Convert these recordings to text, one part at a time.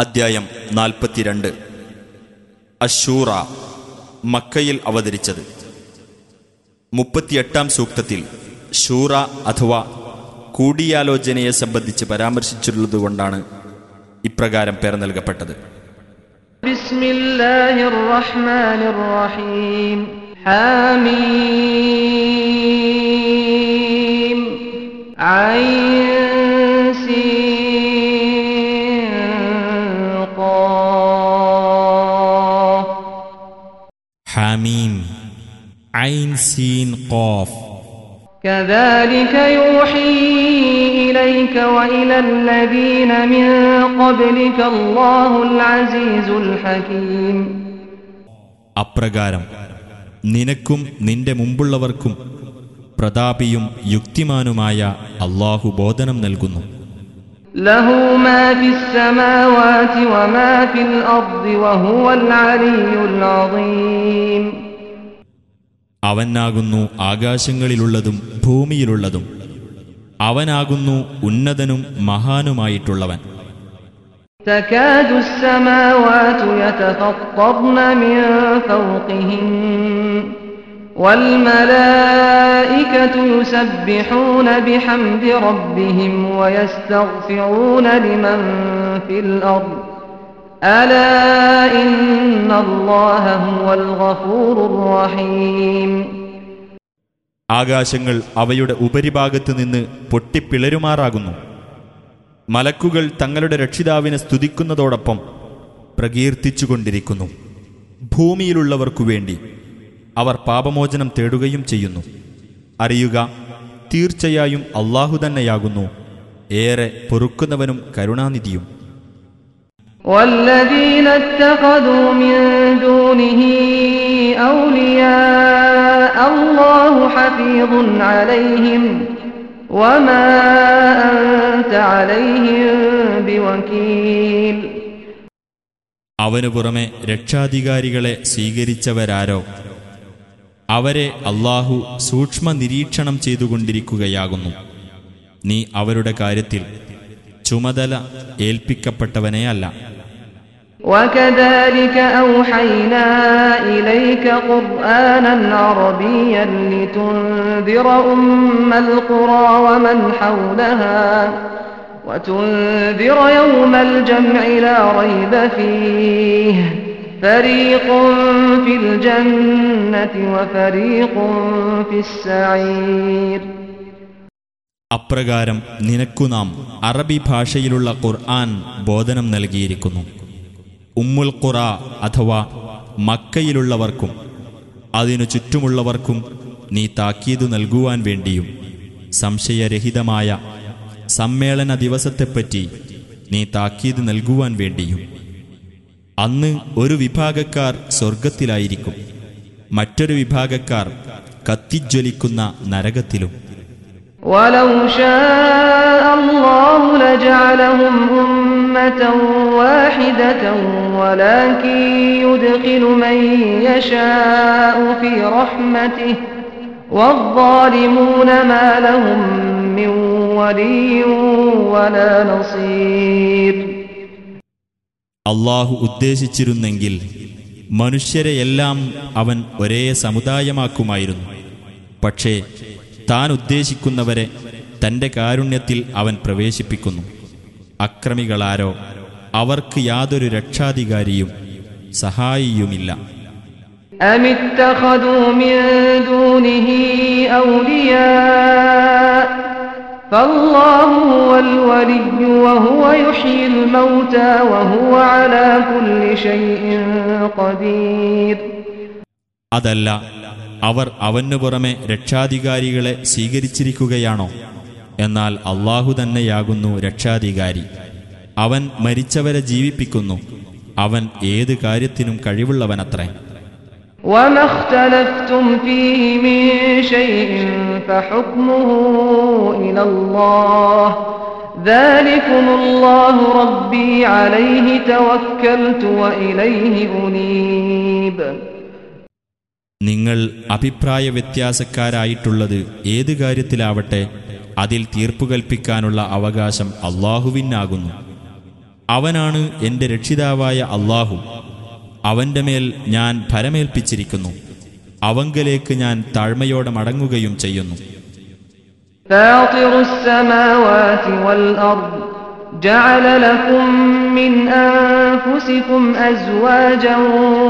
അദ്ധ്യായം നാൽപ്പത്തിരണ്ട്. അശൂറ മക്കയിൽ അവതരിച്ചത്. മുപ്പത്തിയെട്ടാം സൂക്തത്തിൽ ഷൂറ അഥവാ കൂടിയാലോചനയെ സംബന്ധിച്ച് പരാമർശിച്ചിട്ടുള്ളതുകൊണ്ടാണ് ഇപ്രകാരം പേർ നൽകപ്പെട്ടത്. ഹാമീം. عين سين قاف كذلك يوحي إليك وإلى الذين من قبلك الله العزيز الحكيم അപ്രകാരം നിനക്കും നിന്റെ മുമ്പുള്ളവർക്കും പ്രതാപിയും യുക്തിമാനുമായ അള്ളാഹു ബോധനം നൽകുന്നു له അവനാകുന്നു ആകാശങ്ങളിലുള്ളതും ഭൂമിയിലുള്ളതും അവനാകുന്നു ഉന്നതനും മഹാനുമായിട്ടുള്ളവൻ تكاد السماوات يتفطرن من فوقهن والملائكة يسبحون بحمد ربهم ويستغفرون لمن في الأرض ആകാശങ്ങൾ അവയുടെ ഉപരിഭാഗത്ത് നിന്ന് പൊട്ടിപ്പിളരുമാറാകുന്നു. മലക്കുകൾ തങ്ങളുടെ രക്ഷിതാവിനെ സ്തുതിക്കുന്നതോടൊപ്പം പ്രകീർത്തിച്ചുകൊണ്ടിരിക്കുന്നു. ഭൂമിയിലുള്ളവർക്കു വേണ്ടി അവർ പാപമോചനം തേടുകയും ചെയ്യുന്നു. അറിയുക തീർച്ചയായും അള്ളാഹു തന്നെയാകുന്നു. ഏറെ പൊറുക്കുന്നവനും കരുണാനിധിയും. والذين اتخذوا من دونه أولياء الله حفيظ عليهم وما أنت عليهم بوكيل അവനു പുറമെ രക്ഷാധികാരികളെ സ്വീകരിച്ചവരാരോ അവരെ അള്ളാഹു സൂക്ഷ്മ നിരീക്ഷണം ചെയ്തുകൊണ്ടിരിക്കുകയാകുന്നു നീ അവരുടെ കാര്യത്തിൽ ചുമതല ഏൽപ്പിക്കപ്പെട്ടവനെയല്ല وكذلك أوحينا إليك قرآنا عربيا لتنذر أم القرى ومن حولها وتنذر يوم الجمع لا ريب فيه فريق في الجنة وفريق في السعير അപ്രകാരം നിനക്കു നാം അറബി ഭാഷയിലുള്ള ഖുർആൻ ബോധനം നൽകിയിരിക്കുന്നു ഉമ്മുൽ ഖുറ അഥവാ മക്കയിലുള്ളവർക്കും അതിനു ചുറ്റുമുള്ളവർക്കും നീ താക്കീതു നൽകുവാൻ വേണ്ടിയും സംശയരഹിതമായ സമ്മേളന ദിവസത്തെപ്പറ്റി നീ താക്കീത് നൽകുവാൻ വേണ്ടിയും അന്ന് ഒരു വിഭാഗക്കാർ സ്വർഗത്തിലായിരിക്കും മറ്റൊരു വിഭാഗക്കാർ കത്തിജ്വലിക്കുന്ന നരകത്തിലും ولو شاء الله لجعلهم أمة واحدة ولكن يدخل من يشاء في رحمته والظالمون ما لهم من ولي ولا نصير അള്ളാഹു ഉദ്ദേശിച്ചിരുന്നെങ്കിൽ മനുഷ്യരെയെല്ലാം അവൻ ഒരേ സമുദായമാക്കുമായിരുന്നു പക്ഷേ താൻ ഉദ്ദേശിക്കുന്നവരെ തന്റെ കാരുണ്യത്തിൽ അവൻ പ്രവേശിപ്പിക്കുന്നു അക്രമികളാരോ അവർക്ക് യാതൊരു രക്ഷാധികാരിയും സഹായിയുമില്ല أم اتخذوا من دونه أولياء فالله هو الولي وهو يحيي الموتى وهو على كل شيء قدير അതല്ല അവർ അവനു പുറമെ രക്ഷാധികാരികളെ സ്വീകരിച്ചിരിക്കുകയാണോ എന്നാൽ അള്ളാഹു തന്നെയാകുന്നു രക്ഷാധികാരി അവൻ മരിച്ചവരെ ജീവിപ്പിക്കുന്നു അവൻ ഏത് കാര്യത്തിനും കഴിവുള്ളവനത്രേ وما اختلفتم فيه من شيء فحكمه إلى الله ذلكم الله ربي عليه توكلت وإليه أنيب നിങ്ങൾ അഭിപ്രായ വ്യത്യാസക്കാരായിട്ടുള്ളത് ഏത് കാര്യത്തിലാവട്ടെ അതിൽ തീർപ്പു കൽപ്പിക്കാനുള്ള അവകാശം അള്ളാഹുവിനാകുന്നു അവനാണ് എൻ്റെ രക്ഷിതാവായ അള്ളാഹു അവൻ്റെ മേൽ ഞാൻ ഭരമേൽപ്പിച്ചിരിക്കുന്നു അവങ്കലേക്ക് ഞാൻ താഴ്മയോടെ മടങ്ങുകയും ചെയ്യുന്നു فاطر السماوات والأرض جعل لكم من أنفسكم أزواجا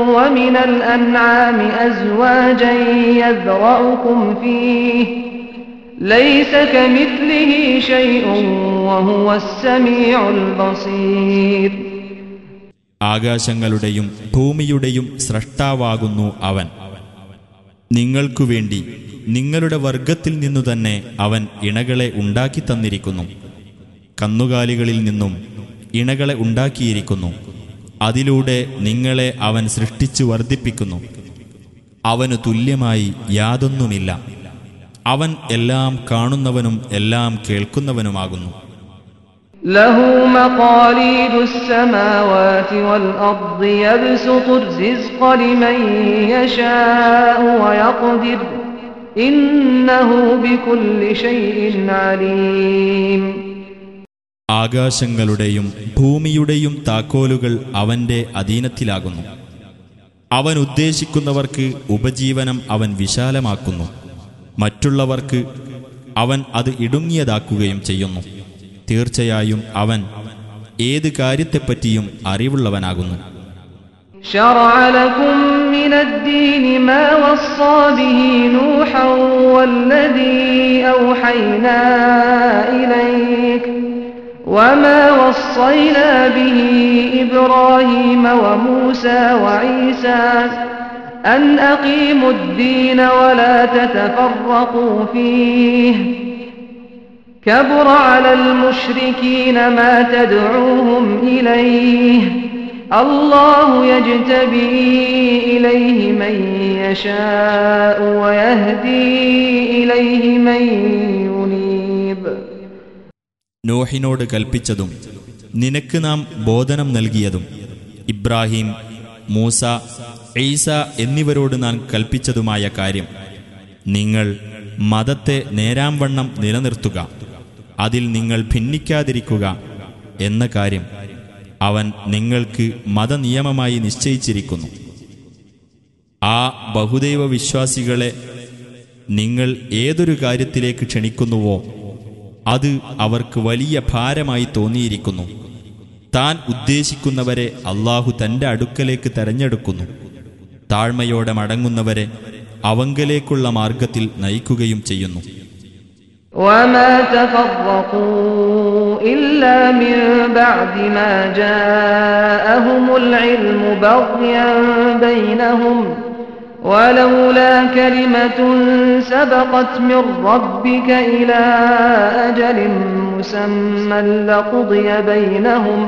ومن الأنعام أزواجا يذرأكم فيه ആകാശങ്ങളുടെയും ഭൂമിയുടെയും സ്രഷ്ടാവാകുന്നു അവൻ. നിങ്ങൾക്കു വേണ്ടി നിങ്ങളുടെ വർഗത്തിൽ നിന്നു തന്നെ അവൻ ഇണകളെ ഉണ്ടാക്കി തന്നിരിക്കുന്നു. കന്നുകാലികളിൽ നിന്നും ഇണകളെ ഉണ്ടാക്കിയിരിക്കുന്നു. അതിലൂടെ നിങ്ങളെ അവൻ സൃഷ്ടിച്ചു വർദ്ധിപ്പിക്കുന്നു. അവനു തുല്യമായി യാതൊന്നുമില്ല. അവൻ എല്ലാം കാണുന്നവനും എല്ലാം കേൾക്കുന്നവനുമാകുന്നു له مقاليد السماوات والأرض يبسط الرزق لمن يشاء ويقدر إنه بكل شيء عليم ആകാശങ്ങളുടെയും ഭൂമിയുടെയും താക്കോലുകൾ അവന്റെ അധീനത്തിലാകുന്നു അവൻ ഉദ്ദേശിക്കുന്നവർക്ക് ഉപജീവനം അവൻ വിശാലമാക്കുന്നു മറ്റുള്ളവർക്ക് അവൻ അത് ഇടുങ്ങിയതാക്കുകയും ചെയ്യുന്നു തീർച്ചയായും അവൻ ഏത് കാര്യത്തെപ്പറ്റിയും അറിവുള്ളവനാകുന്നു شرع لكم من الدين ما وصى به نوحا والذي أوحينا إليك وما وصينا به إبراهيم وموسى وعيسى أن أقيموا الدين ولا تتفرقوا فيه كبر على المشركين ما تدعوهم إليه الله يجتبي إليه من يشاء ويهدي إليه من ينيب നോഹിനോട് കൽപ്പിച്ചതും നിനക്ക് നാം ബോധനം നൽകിയതും ഇബ്രാഹിം മൂസ ഈസ എന്നിവരോട് നാം കൽപ്പിച്ചതുമായ കാര്യം. നിങ്ങൾ മതത്തെ നേരാംവണ്ണം നിലനിർത്തുക. അതിൽ നിങ്ങൾ ഭിന്നിക്കാതിരിക്കുക എന്ന കാര്യം അവൻ നിങ്ങൾക്ക് മതനിയമമായി നിശ്ചയിച്ചിരിക്കുന്നു. ആ ബഹുദൈവ വിശ്വാസികളെ നിങ്ങൾ ഏതൊരു കാര്യത്തിലേക്ക് ക്ഷണിക്കുന്നുവോ അത് അവർക്ക് വലിയ ഭാരമായി തോന്നിയിരിക്കുന്നു. താൻ ഉദ്ദേശിക്കുന്നവരെ അള്ളാഹു തന്റെ അടുക്കലേക്ക് തെരഞ്ഞെടുക്കുന്നു. താഴ്മയോടെ മടങ്ങുന്നവരെ അവങ്കലേക്കുള്ള മാർഗത്തിൽ നയിക്കുകയും ചെയ്യുന്നു وما تفرقوا إلا من بعد ما جاءهم العلم بغيا بينهم ولولا كلمة سبقت من ربك إلى أجل مسمى لقضي بينهم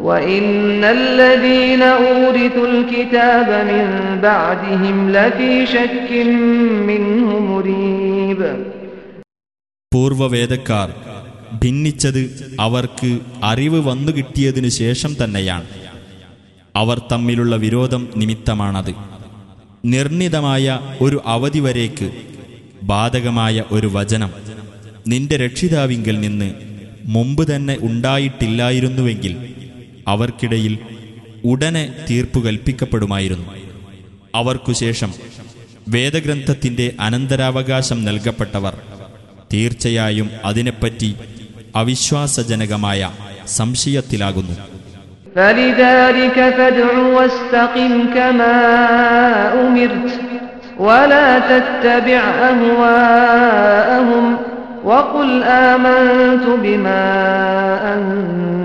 وإن الذين أورثوا الكتاب من بعدهم لفي شك منه مريب പൂർവവേദക്കാർ ഭിന്നിച്ചത് അവർക്ക് അറിവ് വന്നു കിട്ടിയതിനു ശേഷം തന്നെയാണ് അവർ തമ്മിലുള്ള വിരോധം നിമിത്തമാണത് നിർണിതമായ ഒരു അവധി വരേക്ക് ബാധകമായ ഒരു വചനം നിന്റെ രക്ഷിതാവിങ്കൽ നിന്ന് മുമ്പ് തന്നെ ഉണ്ടായിട്ടില്ലായിരുന്നുവെങ്കിൽ അവർക്കിടയിൽ ഉടനെ തീർപ്പു കൽപ്പിക്കപ്പെടുമായിരുന്നു അവർക്കുശേഷം വേദഗ്രന്ഥത്തിന്റെ അനന്തരാവകാശം നൽകപ്പെട്ടവർ തീർച്ചയായും അതിനെപ്പറ്റി അവിശ്വാസജനകമായ സംശയത്തിലാകുന്നു فلذلك فادع واستقم كما أمرت ولا تتبع أهواءهم وقل آمنت بما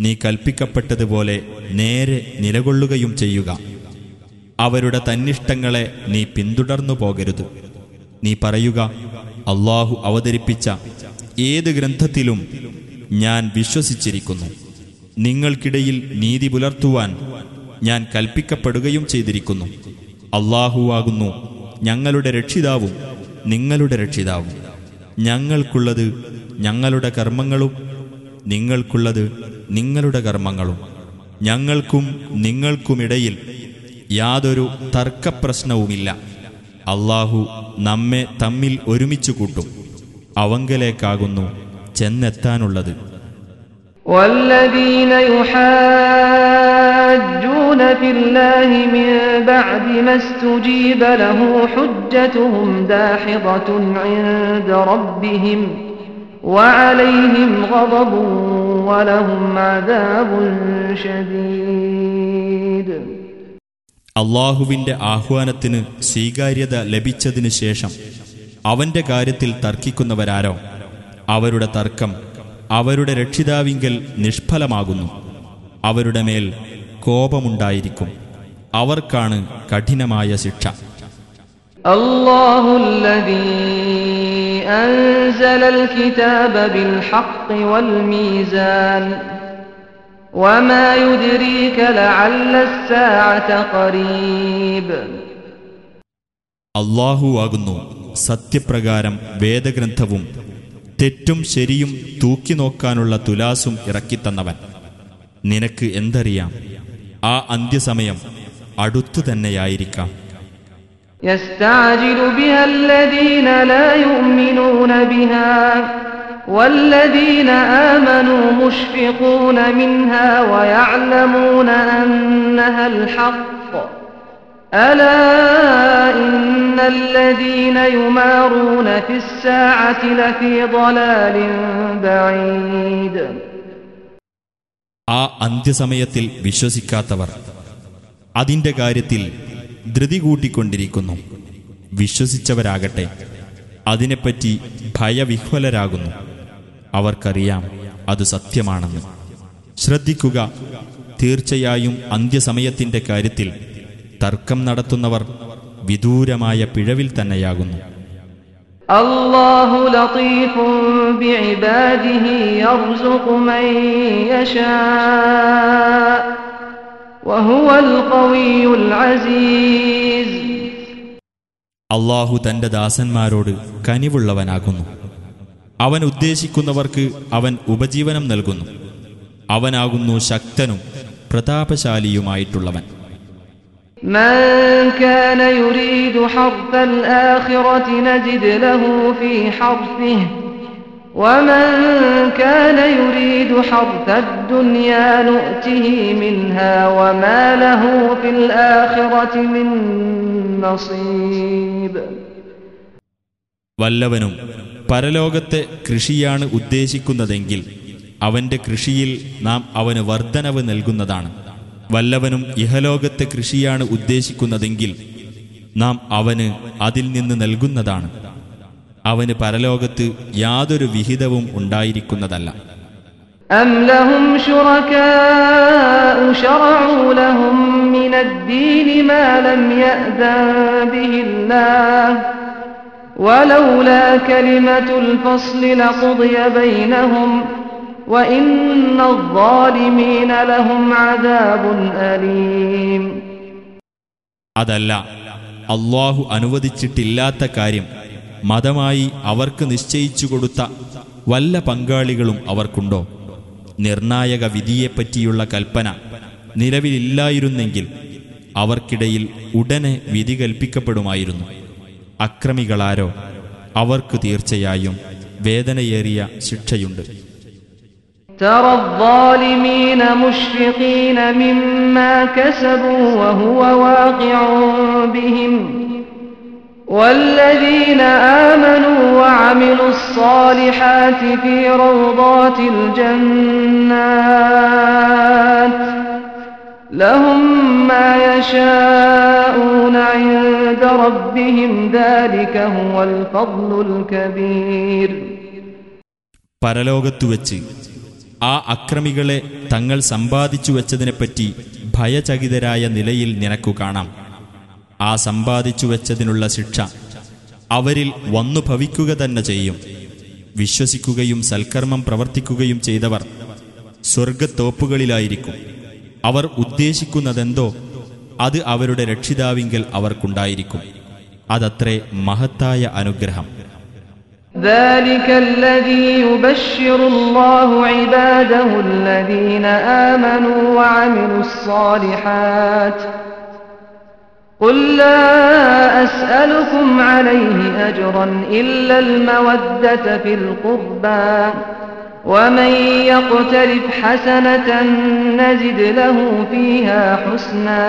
നീ കൽപ്പിക്കപ്പെട്ടതുപോലെ നേരെ നിലകൊള്ളുകയും ചെയ്യുക. അവരുടെ തന്നിഷ്ടങ്ങളെ നീ പിന്തുടർന്നു പോകരുത്. നീ പറയുക അള്ളാഹു അവതരിപ്പിച്ച ഏത് ഗ്രന്ഥത്തിലും ഞാൻ വിശ്വസിച്ചിരിക്കുന്നു. നിങ്ങൾക്കിടയിൽ നീതി പുലർത്തുവാൻ ഞാൻ കൽപ്പിക്കപ്പെടുകയും ചെയ്തിരിക്കുന്നു. അള്ളാഹുവാകുന്നു ഞങ്ങളുടെ രക്ഷിതാവും നിങ്ങളുടെ രക്ഷിതാവും. ഞങ്ങൾക്കുള്ളത് ഞങ്ങളുടെ കർമ്മങ്ങളും നിങ്ങൾക്കുള്ളത് നിങ്ങളുടെ കർമ്മങ്ങളും ഞങ്ങൾക്കും നിങ്ങൾക്കുമിടയിൽ യാതൊരു തർക്കപ്രശ്നവുമില്ല അള്ളാഹു നമ്മെ തമ്മിൽ ഒരുമിച്ചു കൂട്ടും അവങ്കലേക്കാകുന്നു ചെന്നെത്താനുള്ളത് والذين يحاجون في الله من بعد ما استجيب له حجتهم داحضة عند ربهم وعليهم غضب ولهم عذاب شديد അള്ളാഹുവിന്റെ ആഹ്വാനത്തിന് സ്വീകാര്യത ലഭിച്ചതിനു ശേഷം അവന്റെ കാര്യത്തിൽ തർക്കിക്കുന്നവരാരോ അവരുടെ തർക്കം അവരുടെ രക്ഷിതാവിങ്കൽ നിഷ്ഫലമാകുന്നു അവരുടെ മേൽ കോപമുണ്ടായിരിക്കും അവർക്കാണ് കഠിനമായ ശിക്ഷ الله الذي أنزل الكتاب بالحق والميزان وما يدريك لعل الساعة قريب അള്ളാഹു ആകുന്നു സത്യപ്രകാരം വേദഗ്രന്ഥവും തെറ്റും ശരിയും തൂക്കി നോക്കാനുള്ള തുലാസും ഇറക്കിത്തന്നവൻ നിനക്ക് എന്തറിയാം ആ അന്ത്യസമയം അടുത്തു തന്നെയായിരിക്കാം يستعجل بها الذين لا يؤمنون بها والذين آمنوا مشفقون منها ويعلمون أنها الحق ألا إن الذين يمارون في الساعة لفي ضلال بعيد ആ അന്ത്യസമയത്തിൽ വിശ്വസിക്കാത്തവർ അതിന്റെ കാര്യത്തിൽ ധൃതി കൂട്ടിക്കൊണ്ടിരിക്കുന്നു. വിശ്വസിച്ചവരാകട്ടെ. അതിനെപ്പറ്റി ഭയവിഹ്വലരാകുന്നു. അവർക്കറിയാം അത് സത്യമാണെന്ന്. ശ്രദ്ധിക്കുക. തീർച്ചയായും അന്ത്യസമയത്തിന്റെ കാര്യത്തിൽ തർക്കം നടത്തുന്നവർ വിദൂരമായ പിഴവിൽ തന്നെയാകുന്നു. അള്ളാഹു അള്ളാഹു തന്റെ ദാസന്മാരോട് കനിവുള്ളവനാകുന്നു അവൻ ഉദ്ദേശിക്കുന്നവർക്ക് അവൻ ഉപജീവനം നൽകുന്നു അവനാകുന്നു ശക്തനും പ്രതാപശാലിയുമായിട്ടുള്ളവൻ من كان يريد حرث الآخرة نجد له في حرثه ومن كان يريد حرث الدنيا نؤته منها وما له في الآخرة من نصيب വല്ലവനും പരലോകത്തെ കൃഷിയാണ് ഉദ്ദേശിക്കുന്നതെങ്കിൽ അവന്റെ കൃഷിയിൽ നാം അവന് വർധനവ് നൽകുന്നതാണ് വല്ലവനും ഇഹലോകത്തെ കൃഷിയാണ് ഉദ്ദേശിക്കുന്നതെങ്കിൽ നാം അവന് അതിൽ നിന്ന് നൽകുന്നതാണ് അവന് പരലോകത്ത് യാതൊരു വിഹിതവും ഉണ്ടായിരിക്കുന്നതല്ല أم لهم شركاء شرعوا لهم من الدين ما لم يأذن به الله ولولا كلمة الفصل لقضي بينهم وإن الظالمين لهم عذاب أليم അതല്ല അള്ളാഹു അനുവദിച്ചിട്ടില്ലാത്ത കാര്യം മതമായി അവർക്ക് നിശ്ചയിച്ചു കൊടുത്ത വല്ല പങ്കാളികളും അവർക്കുണ്ടോ നിർണായക വിധിയെപ്പറ്റിയുള്ള കൽപ്പന നിലവിലില്ലായിരുന്നെങ്കിൽ അവർക്കിടയിൽ ഉടനെ വിധി കൽപ്പിക്കപ്പെടുമായിരുന്നു അക്രമികളാരോ അവർക്ക് തീർച്ചയായും വേദനയേറിയ ശിക്ഷയുണ്ട് ترى الظالمين مشفقين مما كسبوا وهو واقع بهم والذين آمنوا وعملوا الصالحات في روضات الجنات لهم ما يشاءون عند ربهم ذلك هو الفضل الكبير പരലോകത്തുവെച്ച് ആ അക്രമികളെ തങ്ങൾ സമ്പാദിച്ചു വെച്ചതിനെപ്പറ്റി ഭയചകിതരായ നിലയിൽ നിനക്കു കാണാം ആ സമ്പാദിച്ചു വെച്ചതിനുള്ള ശിക്ഷ അവരിൽ വന്നു ഭവിക്കുക തന്നെ ചെയ്യും വിശ്വസിക്കുകയും സൽക്കർമ്മം പ്രവർത്തിക്കുകയും ചെയ്തവർ സ്വർഗത്തോപ്പുകളിലായിരിക്കും അവർ ഉദ്ദേശിക്കുന്നതെന്തോ അത് അവരുടെ രക്ഷിതാവിങ്കൽ അവർക്കുണ്ടായിരിക്കും അതത്രേ മഹത്തായ അനുഗ്രഹം ذلك الذي يبشر الله عباده الذين آمنوا وعملوا الصالحات قل لا أسألكم عليه أجرا إلا المودة في القربى ومن يقترف حسنة نزد له فيها حسنا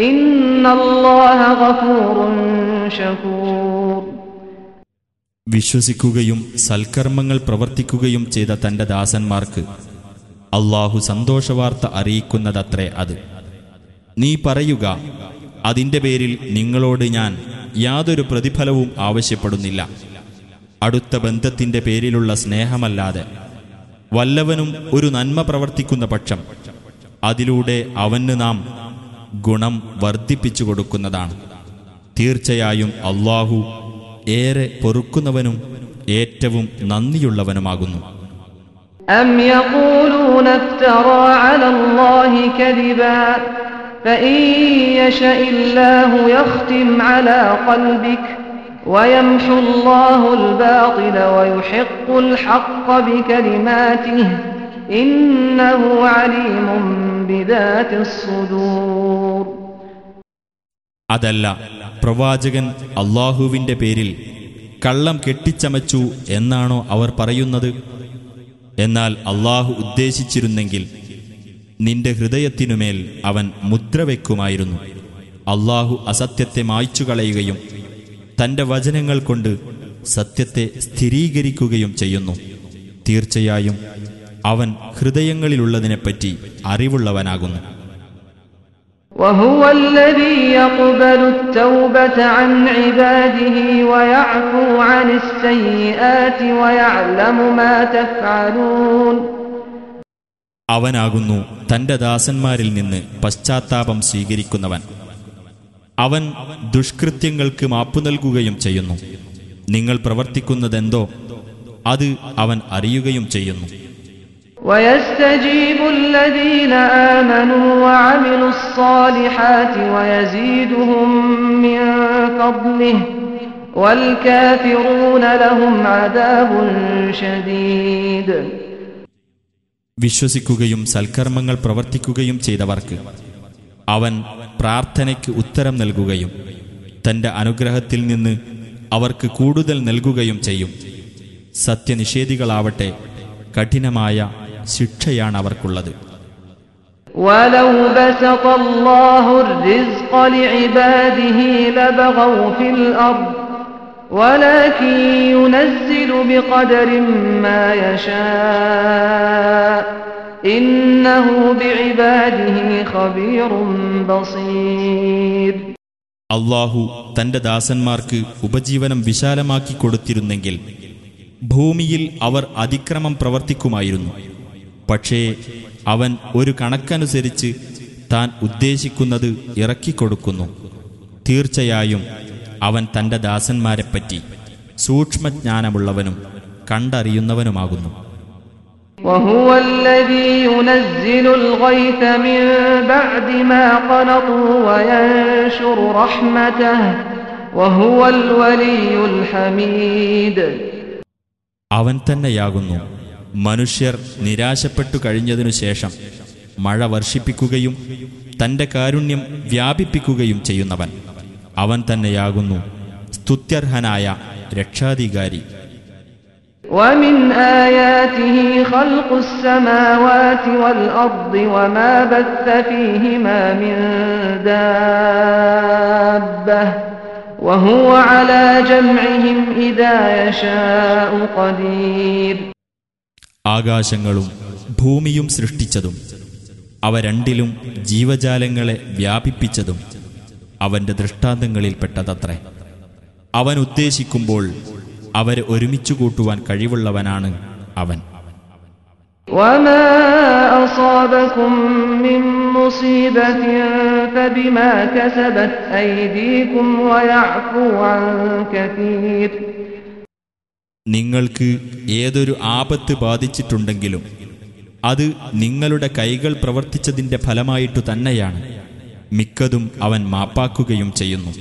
إن الله غفور شكور വിശ്വസിക്കുകയും സൽക്കർമ്മങ്ങൾ പ്രവർത്തിക്കുകയും ചെയ്ത തന്റെ ദാസന്മാർക്ക് അള്ളാഹു സന്തോഷവാർത്ത അറിയിക്കുന്നതത്രേ അത് നീ പറയുക അതിന്റെ പേരിൽ നിങ്ങളോട് ഞാൻ യാതൊരു പ്രതിഫലവും ആവശ്യപ്പെടുന്നില്ല അടുത്ത ബന്ധത്തിന്റെ പേരിലുള്ള സ്നേഹമല്ലാതെ വല്ലവനും ഒരു നന്മ പ്രവർത്തിക്കുന്ന പക്ഷം അതിലൂടെ അവന് നാം ഗുണം വർദ്ധിപ്പിച്ചു കൊടുക്കുന്നതാണ് തീർച്ചയായും അള്ളാഹു ഏറെ പൊറുക്കുന്നവനും ഏറ്റവും നന്ദിയുള്ളവനുമാകുന്നു أم يقولون افترى على الله كذبا فإن يشأ الله يختم على قلبك ويمحو الله الباطل ويحق الحق بكلماته إنه عليم بذات الصدور അതല്ല പ്രവാചകൻ അള്ളാഹുവിന്റെ പേരിൽ കള്ളം കെട്ടിച്ചമച്ചു എന്നാണോ അവർ പറയുന്നത് എന്നാൽ അള്ളാഹു ഉദ്ദേശിച്ചിരുന്നെങ്കിൽ നിന്റെ ഹൃദയത്തിനുമേൽ അവൻ മുദ്ര വെക്കുമായിരുന്നു അള്ളാഹു അസത്യത്തെ മായ്ച്ചു കളയുകയും തന്റെ വചനങ്ങൾ കൊണ്ട് സത്യത്തെ സ്ഥിരീകരിക്കുകയും ചെയ്യുന്നു തീർച്ചയായും അവൻ ഹൃദയങ്ങളിലുള്ളതിനെപ്പറ്റി അറിവുള്ളവനാകുന്നു وهو الذي يقبل التوبة عن عباده ويعفو عن السيئات ويعلم ما تفعلون അവനാകുന്നു തന്റെ ദാസന്മാരിൽ നിന്ന് പശ്ചാത്താപം സ്വീകരിക്കുന്നവൻ അവൻ ദുഷ്കൃത്യങ്ങൾക്ക് മാപ്പു നൽകുകയും ചെയ്യുന്നു നിങ്ങൾ പ്രവർത്തിക്കുന്നതെന്തോ അത് അവൻ അറിയുകയും ചെയ്യുന്നു ويستجيب الذين آمنوا وعملوا الصالحات ويزيدهم من فضله والكافرون لهم عذاب شديد വിശ്വസിക്കുകയും സൽക്കർമ്മങ്ങൾ പ്രവർത്തിക്കുകയും ചെയ്തവർക്ക് അവൻ പ്രാർത്ഥനയ്ക്ക് ഉത്തരം നൽകുകയും തന്റെ അനുഗ്രഹത്തിൽ നിന്ന് അവർക്ക് കൂടുതൽ നൽകുകയും ചെയ്യും സത്യനിഷേധികളാവട്ടെ കഠിനമായ ശിക്ഷയാണ് അവർക്കുള്ളത് ولو بسط الله الرزق لعباده لبغوا في الأرض ولكن ينزل بقدر ما يشاء إنه بعباده خبير بصير അള്ളാഹു തന്റെ ദാസന്മാർക്ക് ഉപജീവനം വിശാലമാക്കി കൊടുത്തിരുന്നെങ്കിൽ ഭൂമിയിൽ അവർ അതിക്രമം പ്രവർത്തിക്കുമായിരുന്നു പക്ഷേ അവൻ ഒരു കണക്കനുസരിച്ച് താൻ ഉദ്ദേശിക്കുന്നത് ഇറക്കിക്കൊടുക്കുന്നു തീർച്ചയായും അവൻ തന്റെ ദാസന്മാരെപ്പറ്റി സൂക്ഷ്മജ്ഞാനമുള്ളവനും കണ്ടറിയുന്നവനുമാകുന്നു وهو الذي ينزل الغيث من بعد ما قنطوا وينشر رحمته وهو الولي الحميد അവൻ തന്നെയാകുന്നു മനുഷ്യർ നിരാശപ്പെട്ടു കഴിഞ്ഞതിനു ശേഷം മഴ വർഷിപ്പിക്കുകയും തന്റെ കാരുണ്യം വ്യാപിപ്പിക്കുകയും ചെയ്യുന്നവൻ അവൻ തന്നെയാകുന്നു സ്തുത്യർഹനായ രക്ഷാധികാരി ومن آياته خلق السماوات والأرض وما بث فيهما من دابة وهو على جمعهم إذا يشاء قدير ആകാശങ്ങളും ഭൂമിയും സൃഷ്ടിച്ചതും അവ രണ്ടിലും ജീവജാലങ്ങളെ വ്യാപിപ്പിച്ചതും അവന്റെ ദൃഷ്ടാന്തങ്ങളിൽപ്പെട്ടതത്രേ. അവൻ ഉദ്ദേശിക്കുമ്പോൾ അവരെ ഒരുമിച്ചു കൂട്ടുവാൻ കഴിവുള്ളവനാണ് അവൻ. നിങ്ങൾക്ക് ഏതൊരു ആപത്ത് ബാധിച്ചിട്ടുണ്ടെങ്കിലും അത് നിങ്ങളുടെ കൈകൾ പ്രവർത്തിച്ചതിന്റെ ഫലമായിട്ടു തന്നെയാണ്. മിക്കതും അവൻ മാപ്പാക്കുകയും ചെയ്യുന്നു.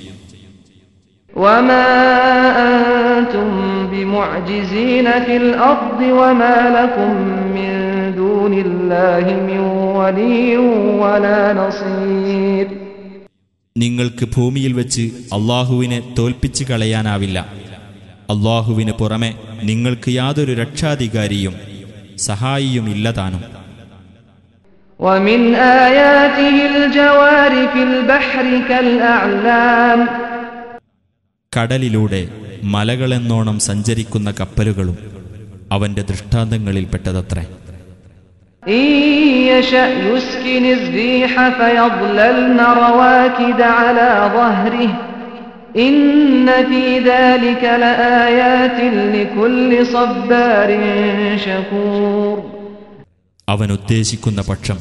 നിങ്ങൾക്ക് ഭൂമിയിൽ വെച്ച് അള്ളാഹുവിനെ തോൽപ്പിച്ചു കളയാനാവില്ല. അള്ളാഹുവിന് പുറമെ നിങ്ങൾക്ക് യാതൊരു രക്ഷാധികാരിയും സഹായിയുമില്ലതാനും ومن آياته الجوار في البحر كالأعلام കടലിലൂടെ മലകളെന്നോണം സഞ്ചരിക്കുന്ന കപ്പലുകളും അവന്റെ ദൃഷ്ടാന്തങ്ങളിൽപ്പെട്ടതത്രേ إن അവൻ ഉദ്ദേശിക്കുന്ന പക്ഷം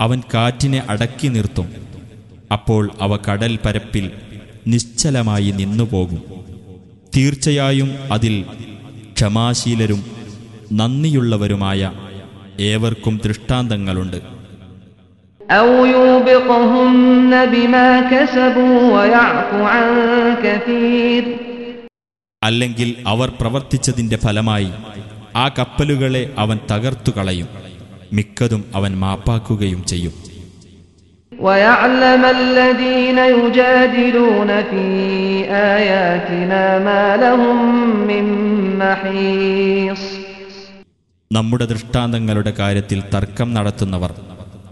അവൻ കാറ്റിനെ അടക്കി നിർത്തും. അപ്പോൾ അവ കടൽ പരപ്പിൽ നിശ്ചലമായി നിന്നുപോകും. തീർച്ചയായും അതിൽ ക്ഷമാശീലരും നന്ദിയുള്ളവരുമായ ഏവർക്കും ദൃഷ്ടാന്തങ്ങളുണ്ട്. അല്ലെങ്കിൽ അവർ പ്രവർത്തിച്ചതിന്റെ ഫലമായി ആ കപ്പലുകളെ അവൻ തകർത്തു കളയും മിക്കതും അവൻ മാപ്പാക്കുകയും ചെയ്യും ويعلم الذين يجادلون في آياتنا ما لهم من محيص നമ്മുടെ ദൃഷ്ടാന്തങ്ങളുടെ കാര്യത്തിൽ തർക്കം നടത്തുന്നവർ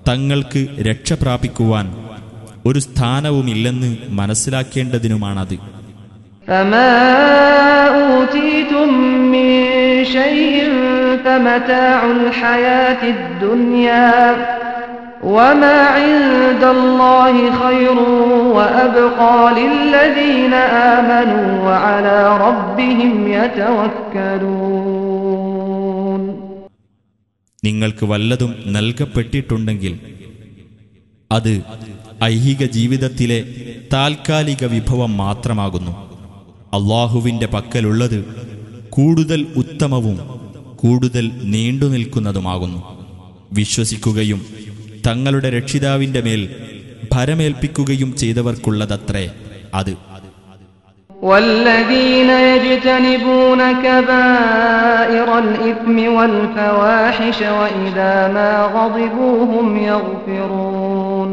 തങ്ങൾക്ക് രക്ഷ പ്രാപിക്കുവാൻ ഒരു സ്ഥാനവുമില്ലെന്ന് മനസ്സിലാക്കേണ്ടതിനുമാണത് فما أوتيتم من شيء فمتاع الحياة الدنيا وما عند الله خير وأبقى للذين آمنوا وعلى ربهم يتوكلون നിങ്ങൾക്ക് വല്ലതും നൽകപ്പെട്ടിട്ടുണ്ടെങ്കിൽ അത് ഐഹിക ജീവിതത്തിലെ താൽക്കാലിക വിഭവം മാത്രമാകുന്നു അള്ളാഹുവിൻ്റെ പക്കലുള്ളത് കൂടുതൽ ഉത്തമവും കൂടുതൽ നീണ്ടുനിൽക്കുന്നതുമാകുന്നു വിശ്വസിക്കുകയും തങ്ങളുടെ രക്ഷിതാവിൻ്റെ മേൽ ഭരമേൽപ്പിക്കുകയും ചെയ്തവർക്കുള്ളതത്രേ അത് والذين يجتنبون كبائر الإثم والفواحش وإذا ما غضبوا هم يغفرون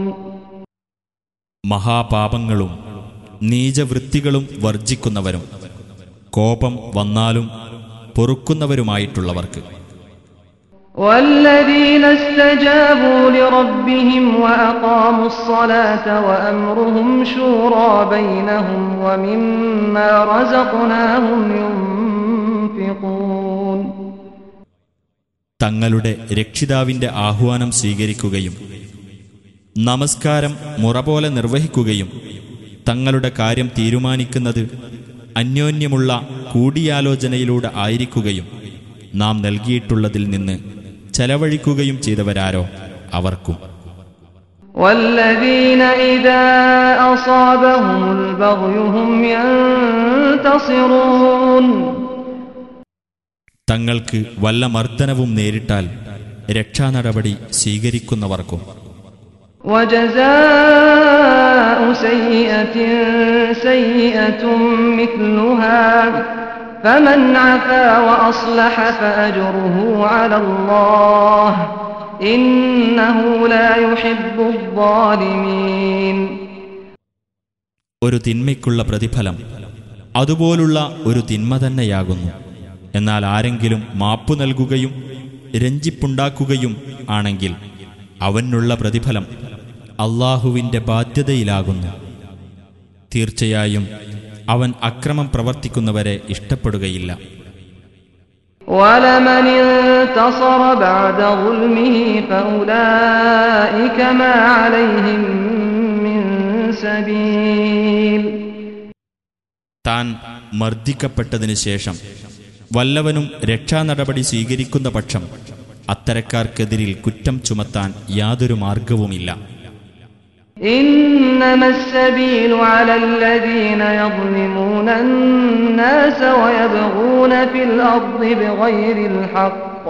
മഹാപാപങ്ങളും നീചവൃത്തികളും വർജിക്കുന്നവരും കോപം വന്നാലും പൊറുക്കുന്നവരുമായിട്ടുള്ളവർക്ക് والذين استجابوا لربهم وأقاموا الصلاة وأمرهم شورى بينهم ومما رزقناهم ينفقون തങ്ങളുടെ രക്ഷിതാവിന്റെ ആഹ്വാനം സ്വീകരിക്കുകയും നമസ്കാരം മുറ പോലെ നിർവഹിക്കുകയും തങ്ങളുടെ കാര്യം തീരുമാനിക്കുന്നത് അന്യോന്യമുള്ള കൂടിയാലോചനയിലൂടെ ആയിരിക്കുകയും നാം നൽകിയിട്ടുള്ളതിൽ നിന്ന് ചെലവഴിക്കുകയും ചെയ്തവരാരോ അവർക്കും والذين إذا أصابهم البغي هم ينتصرون തങ്ങൾക്ക് വല്ല മർദ്ദനവും നേരിട്ടാൽ രക്ഷാനടപടി സ്വീകരിക്കുന്നവർക്കും وجزاء سيئة سيئة مثلها فمن عفا وأصلح فأجره على الله إنه لا يحب الظالمين ഒരു തിന്മയ്ക്കുള്ള പ്രതിഫലം അതുപോലുള്ള ഒരു തിന്മ തന്നെയാകുന്നു എന്നാൽ ആരെങ്കിലും മാപ്പു നൽകുകയും രഞ്ജിപ്പുണ്ടാക്കുകയും ആണെങ്കിൽ അവനുള്ള പ്രതിഫലം അള്ളാഹുവിന്റെ ബാധ്യതയിലാകുന്നു. തീർച്ചയായും അവൻ അക്രമം പ്രവർത്തിക്കുന്നവരെ ഇഷ്ടപ്പെടുകയില്ല. താൻ മർദ്ദിക്കപ്പെട്ടതിന് ശേഷം വല്ലവനും രക്ഷാനടപടി സ്വീകരിക്കുന്ന പക്ഷം അത്തരക്കാർക്കെതിരിൽ കുറ്റം ചുമത്താൻ യാതൊരു മാർഗവുമില്ല. إنما السبيل على الذين يظلمون الناس ويبغون في الأرض بغير الحق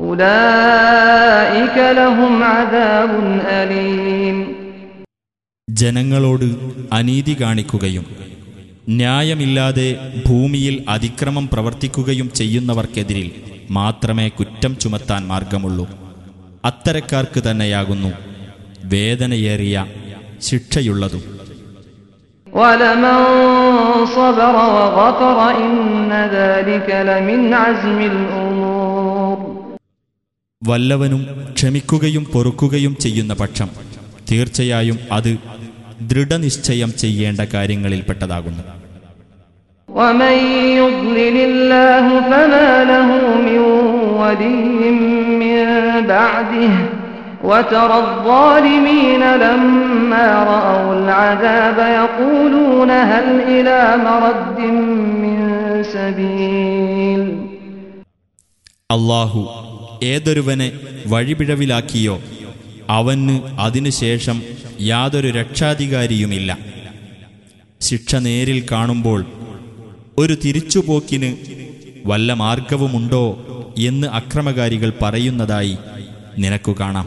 أولئك لهم عذاب أليم ജനങ്ങളോട് അനീതി കാണിക്കുകയും ന്യായമില്ലാതെ ഭൂമിയിൽ അതിക്രമം പ്രവർത്തിക്കുകയും ചെയ്യുന്നവർക്കെതിരിൽ മാത്രമേ കുറ്റം ചുമത്താൻ മാർഗമുള്ളൂ അത്തരക്കാർക്ക് തന്നെയാകുന്നു വേദനയേറിയ ശിക്ഷയുള്ളതും. വല്ലവനും ക്ഷമിക്കുകയും പൊറുക്കുകയും ചെയ്യുന്ന പക്ഷം തീർച്ചയായും അത് ദൃഢനിശ്ചയം ചെയ്യേണ്ട കാര്യങ്ങളിൽപ്പെട്ടതാകുന്നു. ഒമയ്യുഗ്നിലില്ലാഹു ഫമാലഹു മിൻ മിൻ وترى الظالمين لما رأوا العذاب يقولون هل إلى مرد من سبيل അള്ളാഹു ഏതൊരുവനെ വഴിപിഴവിലാക്കിയോ അവന് അതിനുശേഷം യാതൊരു രക്ഷാധികാരിയുമില്ല ശിക്ഷ നേരിൽ കാണുമ്പോൾ ഒരു തിരിച്ചുപോക്കിന് വല്ല മാർഗവുമുണ്ടോ എന്ന് അക്രമകാരികൾ പറയുന്നതായി നിനക്കു കാണാം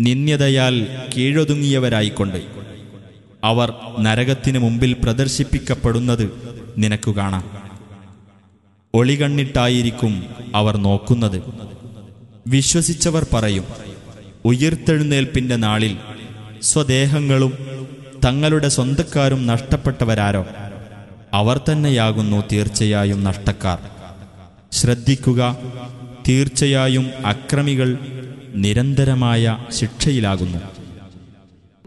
നിന്ദ്യതയാൽ കീഴൊതുങ്ങിയവരായിക്കൊണ്ട്. അവർ നരകത്തിനു മുമ്പിൽ പ്രദർശിപ്പിക്കപ്പെടുന്നത് നിനക്കു കാണാം. ഒളികണ്ണിട്ടായിരിക്കും അവർ നോക്കുന്നത്. വിശ്വസിച്ചവർ പറയും ഉയർത്തെഴുന്നേൽപ്പിന്റെ നാളിൽ സ്വദേഹങ്ങളും തങ്ങളുടെ സ്വന്തക്കാരും നഷ്ടപ്പെട്ടവരാരോ? അവർ തന്നെയാകുന്നു തീർച്ചയായും നഷ്ടക്കാർ. ശ്രദ്ധിക്കുക തീർച്ചയായും അക്രമികൾ നിരന്തരമായ ശിക്ഷയിലാകുന്നു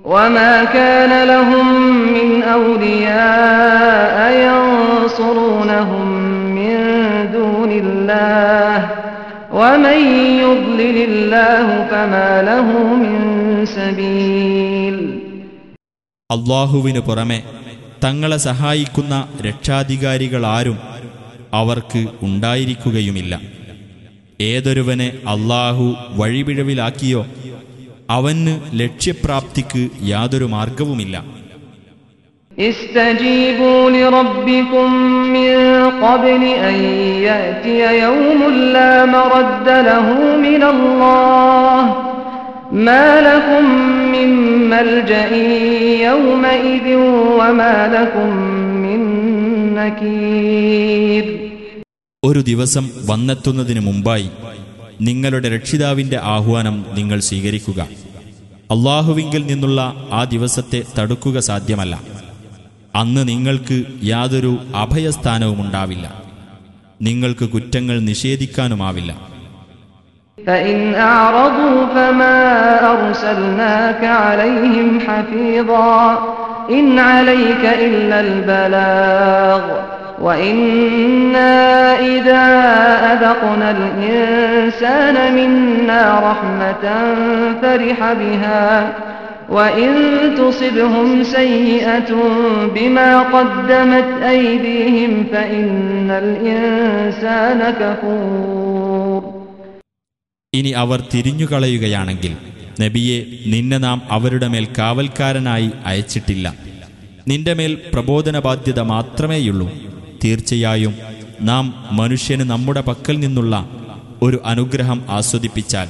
وما كان لهم من أولياء ينصرونهم من دون الله ومن يضلل الله فما له من سبيل അള്ളാഹുവിനു പുറമെ തങ്ങളെ സഹായിക്കുന്ന രക്ഷാധികാരികളാരും അവർക്ക് ഉണ്ടായിരിക്കുകയുമില്ല ഏതൊരുവനെ അള്ളാഹു വഴിപിഴവിലാക്കിയോ അവന് ലക്ഷ്യപ്രാപ്തിക്ക് യാതൊരു മാർഗവുമില്ല استجيبوا لربكم من قبل أن يأتي يوم لا مرد له من الله ما لكم من ملجأ يومئذ وما لكم من نكير ഒരു ദിവസം വന്നെത്തുന്നതിന് മുമ്പായി നിങ്ങളുടെ രക്ഷിതാവിന്റെ ആഹ്വാനം നിങ്ങൾ സ്വീകരിക്കുക. അള്ളാഹുവിങ്കിൽ നിന്നുള്ള ആ ദിവസത്തെ തടുക്കുക സാധ്യമല്ല. അന്ന് നിങ്ങൾക്ക് യാതൊരു അഭയസ്ഥാനവും ഉണ്ടാവില്ല. നിങ്ങൾക്ക് കുറ്റങ്ങൾ നിഷേധിക്കാനുമാവില്ല. ഇൻ അലൈക ഇല്ലൽ ബലാഗ് عليهم حفيظا إن عليك إلا البلاغ وإنا إذا أذقنا الإنسان منا رحمة فرح بها وإن تصبهم سيئة بما قدمت أيديهم فإن الإنسان كفور ഇനി അവർ തിരിഞ്ഞുകളയുകയാണെങ്കിൽ നബിയെ നിന്നെ നാം അവരുടെ മേൽ കാവൽക്കാരനായി അയച്ചിട്ടില്ല നിന്റെ മേൽ പ്രബോധന ബാധ്യത മാത്രമേയുള്ളൂ തീർച്ചയായും നാം മനുഷ്യന് നമ്മുടെ പക്കൽ നിന്നുള്ള ഒരു അനുഗ്രഹം ആസ്വദിപ്പിച്ചാൽ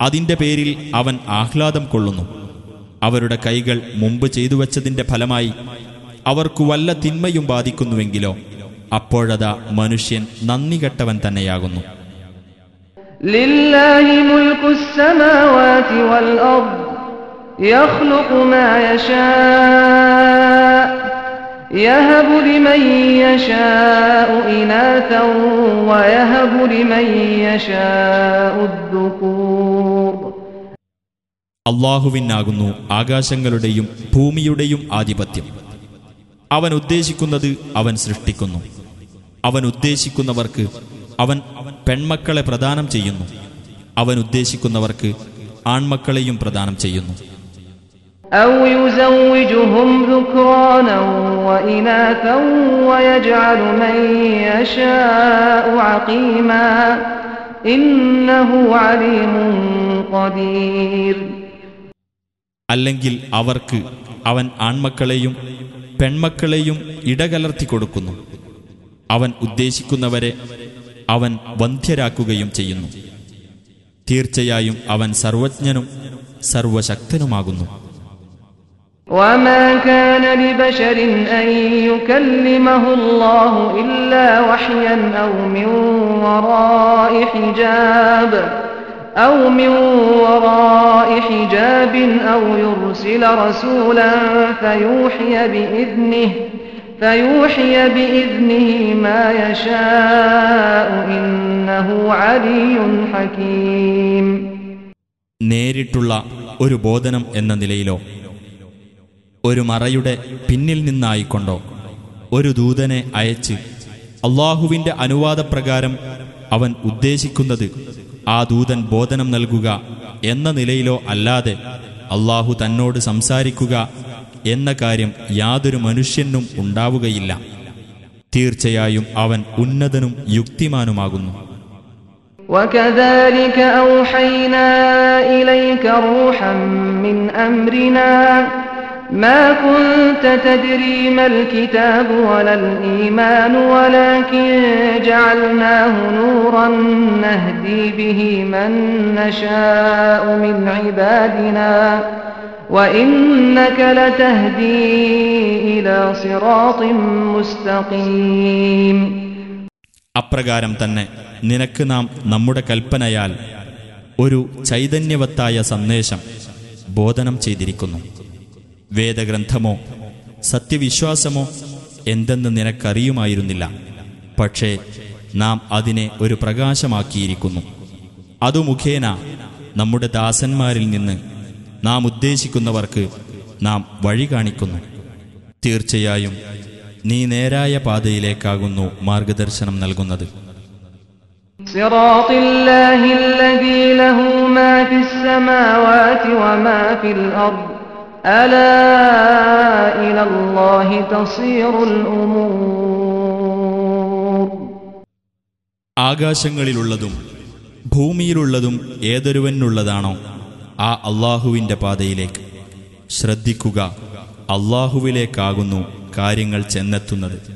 അതിന്റെ പേരിൽ അവൻ ആഹ്ലാദം കൊള്ളുന്നു. അവരുടെ കൈകൾ മുമ്പ് ചെയ്തു വച്ചതിന്റെ ഫലമായി അവർക്കു വല്ല തിന്മയും ബാധിക്കുന്നുവെങ്കിലോ അപ്പോഴതാ മനുഷ്യൻ നന്ദി കെട്ടവൻ തന്നെയാകുന്നു. ലില്ലാഹി يهب لمن يشاء إناثا ويهب لمن يشاء الذكور അള്ളാഹുവിനാകുന്നു ആകാശങ്ങളുടെയും ഭൂമിയുടെയും ആധിപത്യം അവൻ ഉദ്ദേശിക്കുന്നത് അവൻ സൃഷ്ടിക്കുന്നു അവൻ ഉദ്ദേശിക്കുന്നവർക്ക് അവൻ പെൺമക്കളെ പ്രദാനം ചെയ്യുന്നു അവൻ ഉദ്ദേശിക്കുന്നവർക്ക് ആൺമക്കളെയും പ്രദാനം ചെയ്യുന്നു أو يزوجهم ذكرانا وإناثا ويجعل من يشاء عقيما إنه عليم قدير അല്ലെങ്കിൽ അവർക്ക് അവൻ ആൺമക്കളെയും പെൺമക്കളെയും ഇടകലർത്തി കൊടുക്കുന്നു അവൻ ഉദ്ദേശിക്കുന്നവരെ അവൻ വന്ധ്യരാക്കുകയും ചെയ്യുന്നു തീർച്ചയായും അവൻ സർവജ്ഞനും സർവശക്തനുമാകുന്നു وما كان لبشر أن يكلمه الله إلا وحيا أو من وراء حجاب أو من وراء حجاب أو يرسل رسولا فيوحي بإذنه فيوحي بإذنه ما يشاء إنه علي حكيم നേരിട്ടുള്ള ഒരു ബോധനം എന്ന നിലയിലോ ഒരു മറയുടെ പിന്നിൽ നിന്നായിക്കൊണ്ടോ ഒരു ദൂതനെ അയച്ച് അള്ളാഹുവിന്റെ അനുവാദപ്രകാരം അവൻ ഉദ്ദേശിക്കുന്നത് ആ ദൂതൻ ബോധനം നൽകുക എന്ന നിലയിലോ അല്ലാതെ അള്ളാഹു തന്നോട് സംസാരിക്കുക എന്ന കാര്യം യാതൊരു മനുഷ്യനും ഉണ്ടാവുകയില്ല തീർച്ചയായും അവൻ ഉന്നതനും യുക്തിമാനുമാകുന്നു وكذلك أوحينا إليك روحا من أمرنا ما كنت تدري ما الكتاب ولا الإيمان ولكن جعلناه نورا نهدي به من نشاء من عبادنا وإنك لتهدي إلى صراط مستقيم അപ്രകാരം തന്നെ നിനക്ക് നാം നമ്മുടെ കൽപ്പനയാൽ ഒരു ചൈതന്യവത്തായ സന്ദേശം ബോധനം ചെയ്തിരിക്കുന്നു വേദഗ്രന്ഥമോ സത്യവിശ്വാസമോ എന്തെന്ന് നിനക്കറിയുമായിരുന്നില്ല. പക്ഷേ നാം അതിനെ ഒരു പ്രകാശമാക്കിയിരിക്കുന്നു. അതു മുഖേന നമ്മുടെ ദാസന്മാരിൽ നിന്ന് നാം ഉദ്ദേശിക്കുന്നവർക്ക് നാം വഴി കാണിക്കുന്നു. തീർച്ചയായും നീ നേരായ പാതയിലേക്കാകുന്നു മാർഗദർശനം നൽകുന്നത്. സിറാത്തില്ലാഹില്ലദീ ലഹു മാ ഫിസ്സമാവാതി വമാ ഫിൽ അർദ്. ആകാശങ്ങളിലുള്ളതും ഭൂമിയിലുള്ളതും ഏതൊരുവനുള്ളതാണോ ആ അള്ളാഹുവിന്റെ പാതയിലേക്ക്. ശ്രദ്ധിക്കുക അള്ളാഹുവിലേക്കാകുന്നു കാര്യങ്ങൾ ചെന്നെത്തുന്നത്.